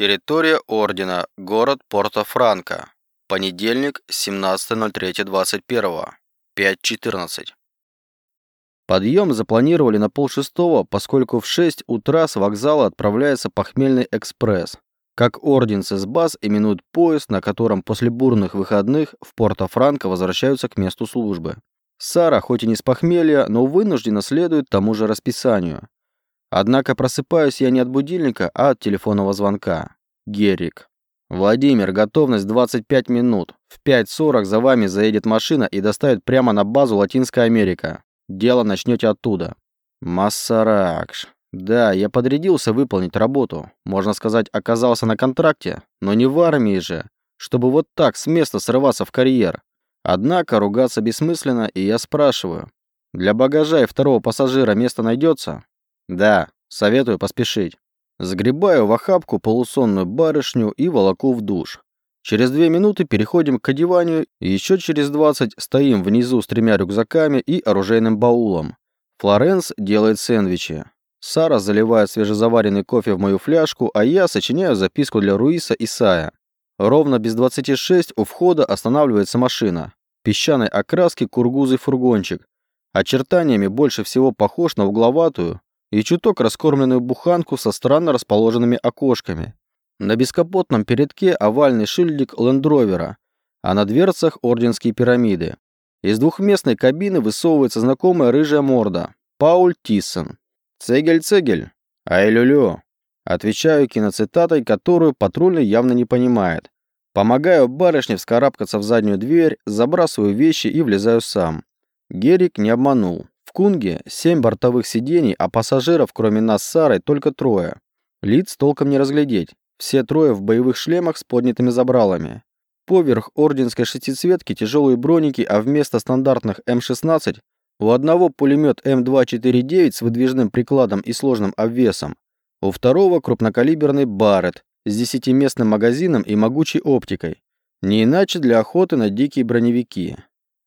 Территория Ордена. Город Порто-Франко. Понедельник, 17.03.21. 5.14. Подъем запланировали на полшестого, поскольку в 6 утра с вокзала отправляется похмельный экспресс. Как орденцы с баз именуют поезд, на котором после бурных выходных в Порто-Франко возвращаются к месту службы. Сара, хоть и не с похмелья, но вынуждена следует тому же расписанию. Однако просыпаюсь я не от будильника, а от телефонного звонка. Герик. «Владимир, готовность 25 минут. В 5.40 за вами заедет машина и доставит прямо на базу Латинская Америка. Дело начнете оттуда». Массаракш. Да, я подрядился выполнить работу. Можно сказать, оказался на контракте, но не в армии же, чтобы вот так с места срываться в карьер. Однако ругаться бессмысленно, и я спрашиваю. Для багажа и второго пассажира место найдется? Да, советую поспешить. Загребаю в охапку полусонную барышню и волоку в душ. Через две минуты переходим к одеванию, и еще через двадцать стоим внизу с тремя рюкзаками и оружейным баулом. Флоренс делает сэндвичи. Сара заливает свежезаваренный кофе в мою фляжку, а я сочиняю записку для Руиса и Сая. Ровно без 26 у входа останавливается машина. Песчаной окраски кургузый фургончик. Очертаниями больше всего похож на угловатую, и чуток раскормленную буханку со странно расположенными окошками. На бескапотном передке овальный шильдик лендровера, а на дверцах орденские пирамиды. Из двухместной кабины высовывается знакомая рыжая морда. Пауль Тиссон. «Цегель-цегель! Ай-лю-лю!» Отвечаю киноцитатой, которую патрульный явно не понимает. Помогаю барышне вскарабкаться в заднюю дверь, забрасываю вещи и влезаю сам. Герик не обманул. В Кунге семь бортовых сидений, а пассажиров, кроме нас с Сарой, только трое. Лиц толком не разглядеть. Все трое в боевых шлемах с поднятыми забралами. Поверх орденской шестицветки тяжелые броники, а вместо стандартных М-16 у одного пулемет М249 с выдвижным прикладом и сложным обвесом, у второго крупнокалиберный Барретт с десятиместным магазином и могучей оптикой. Не иначе для охоты на дикие броневики.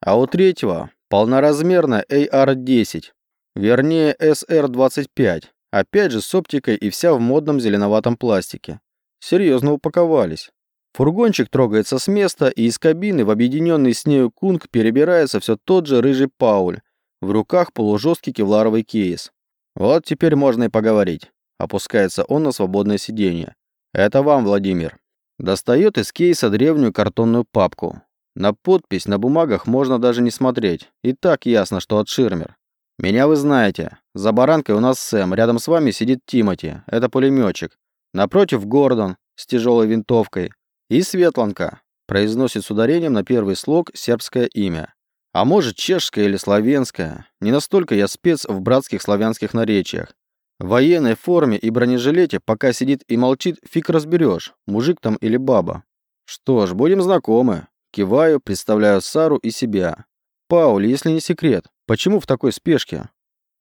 А у третьего Полноразмерная AR-10, вернее SR-25, опять же с оптикой и вся в модном зеленоватом пластике. Серьезно упаковались. Фургончик трогается с места, и из кабины в объединенный с нею кунг перебирается все тот же рыжий Пауль. В руках полужесткий кевларовый кейс. Вот теперь можно и поговорить. Опускается он на свободное сиденье. Это вам, Владимир. Достает из кейса древнюю картонную папку. На подпись на бумагах можно даже не смотреть. И так ясно, что от Ширмер. Меня вы знаете. За баранкой у нас Сэм, рядом с вами сидит Тимати, это пулеметчик. Напротив Гордон с тяжелой винтовкой. И Светланка, произносит с ударением на первый слог сербское имя. А может чешское или славянское. Не настолько я спец в братских славянских наречиях. В военной форме и бронежилете пока сидит и молчит, фиг разберешь, мужик там или баба. Что ж, будем знакомы. Киваю, представляю Сару и себя. «Пауль, если не секрет, почему в такой спешке?»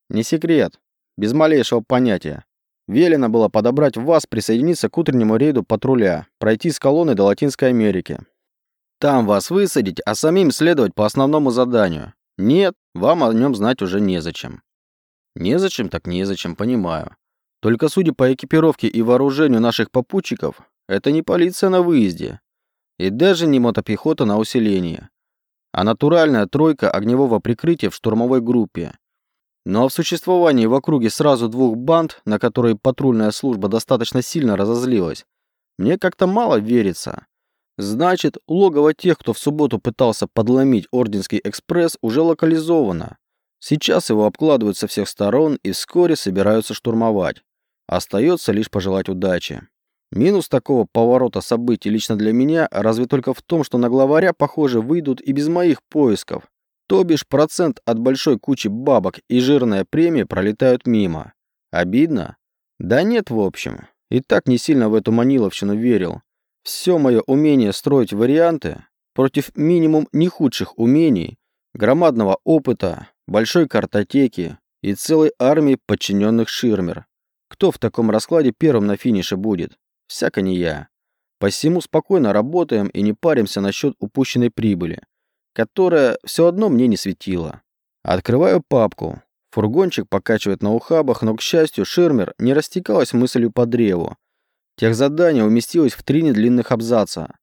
«Не секрет. Без малейшего понятия. Велено было подобрать вас, присоединиться к утреннему рейду патруля, пройти с колонной до Латинской Америки. Там вас высадить, а самим следовать по основному заданию. Нет, вам о нем знать уже незачем». «Незачем, так незачем, понимаю. Только судя по экипировке и вооружению наших попутчиков, это не полиция на выезде, и даже не мотопехота на усиление, а натуральная тройка огневого прикрытия в штурмовой группе. Но в существовании в округе сразу двух банд, на которые патрульная служба достаточно сильно разозлилась, мне как-то мало верится. Значит, логово тех, кто в субботу пытался подломить Орденский экспресс, уже локализовано. Сейчас его обкладывают со всех сторон и вскоре собираются штурмовать. Остается лишь пожелать удачи. Минус такого поворота событий лично для меня разве только в том, что на главаря, похоже, выйдут и без моих поисков. То бишь процент от большой кучи бабок и жирная премия пролетают мимо. Обидно? Да нет, в общем. И так не сильно в эту маниловщину верил. Все мое умение строить варианты против минимум не худших умений, громадного опыта, большой картотеки и целой армии подчиненных Ширмер. Кто в таком раскладе первым на финише будет? Всяко не я. Посему спокойно работаем и не паримся насчет упущенной прибыли, которая все одно мне не светила. Открываю папку. Фургончик покачивает на ухабах, но, к счастью, Ширмер не растекалась мыслью по древу. Техзадание уместилось в три недлинных абзаца.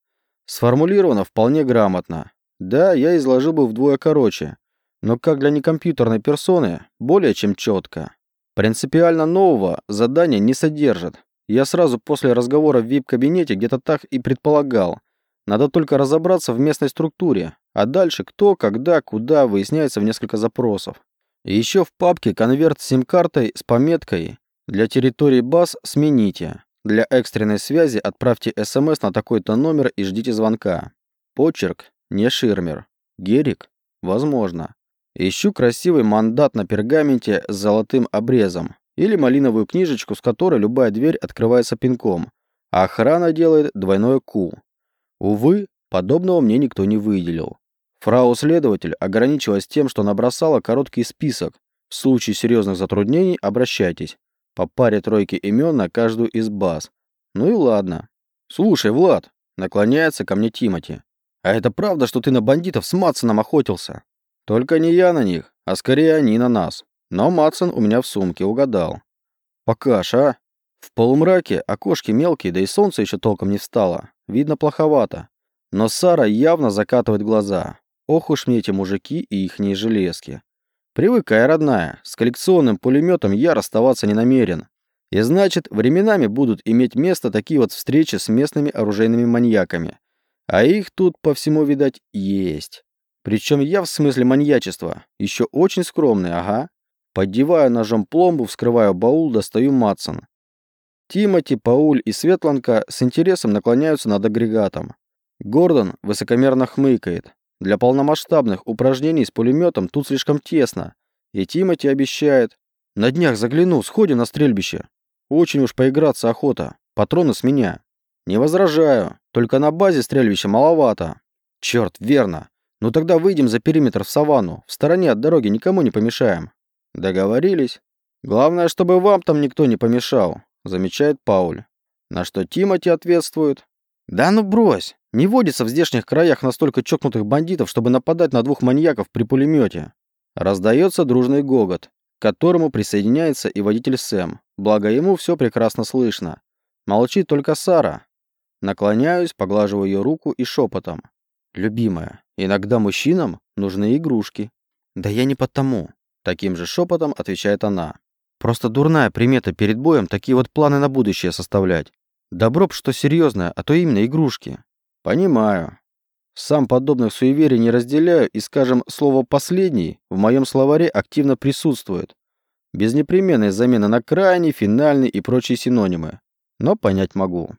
Сформулировано вполне грамотно. Да, я изложил бы вдвое короче, но как для некомпьютерной персоны, более чем четко. Принципиально нового задания не содержит. Я сразу после разговора в VIP-кабинете где-то так и предполагал. Надо только разобраться в местной структуре, а дальше кто, когда, куда выясняется в несколько запросов. И еще в папке конверт с сим-картой с пометкой «Для территории баз смените». Для экстренной связи отправьте СМС на такой-то номер и ждите звонка. Почерк не Ширмер. Герик? Возможно. Ищу красивый мандат на пергаменте с золотым обрезом или малиновую книжечку, с которой любая дверь открывается пинком, а охрана делает двойное ку. Увы, подобного мне никто не выделил. Фрау-следователь ограничилась тем, что набросала короткий список. В случае серьезных затруднений обращайтесь. По паре тройки имен на каждую из баз. Ну и ладно. Слушай, Влад, наклоняется ко мне Тимати. А это правда, что ты на бандитов с Матсоном охотился? Только не я на них, а скорее они на нас. Но Матсон у меня в сумке угадал. Покаш, а? В полумраке окошки мелкие, да и солнце еще толком не встало. Видно плоховато. Но Сара явно закатывает глаза. Ох уж мне эти мужики и ихние железки. Привыкай, родная, с коллекционным пулеметом я расставаться не намерен. И значит, временами будут иметь место такие вот встречи с местными оружейными маньяками. А их тут, по всему, видать, есть. Причем я в смысле маньячества. Еще очень скромный, ага. Поддеваю ножом пломбу, вскрываю баул, достаю Матсон. Тимати, Пауль и Светланка с интересом наклоняются над агрегатом. Гордон высокомерно хмыкает. Для полномасштабных упражнений с пулеметом тут слишком тесно. И Тимати обещает. На днях загляну, сходим на стрельбище. Очень уж поиграться охота. Патроны с меня. Не возражаю. Только на базе стрельбища маловато. Черт, верно. Ну тогда выйдем за периметр в саванну. В стороне от дороги никому не помешаем. Договорились. Главное, чтобы вам там никто не помешал, замечает Пауль. На что Тимати ответствует. Да ну брось. Не водится в здешних краях настолько чокнутых бандитов, чтобы нападать на двух маньяков при пулемете. Раздается дружный гогот, к которому присоединяется и водитель Сэм, благо ему все прекрасно слышно. Молчит только Сара. Наклоняюсь, поглаживаю ее руку и шепотом. «Любимая, иногда мужчинам нужны игрушки». «Да я не потому», — таким же шепотом отвечает она. «Просто дурная примета перед боем такие вот планы на будущее составлять. Добро б что серьезное, а то именно игрушки. Понимаю. Сам подобных суеверий не разделяю и, скажем, слово «последний» в моем словаре активно присутствует. Без непременной замены на крайний, финальный и прочие синонимы. Но понять могу.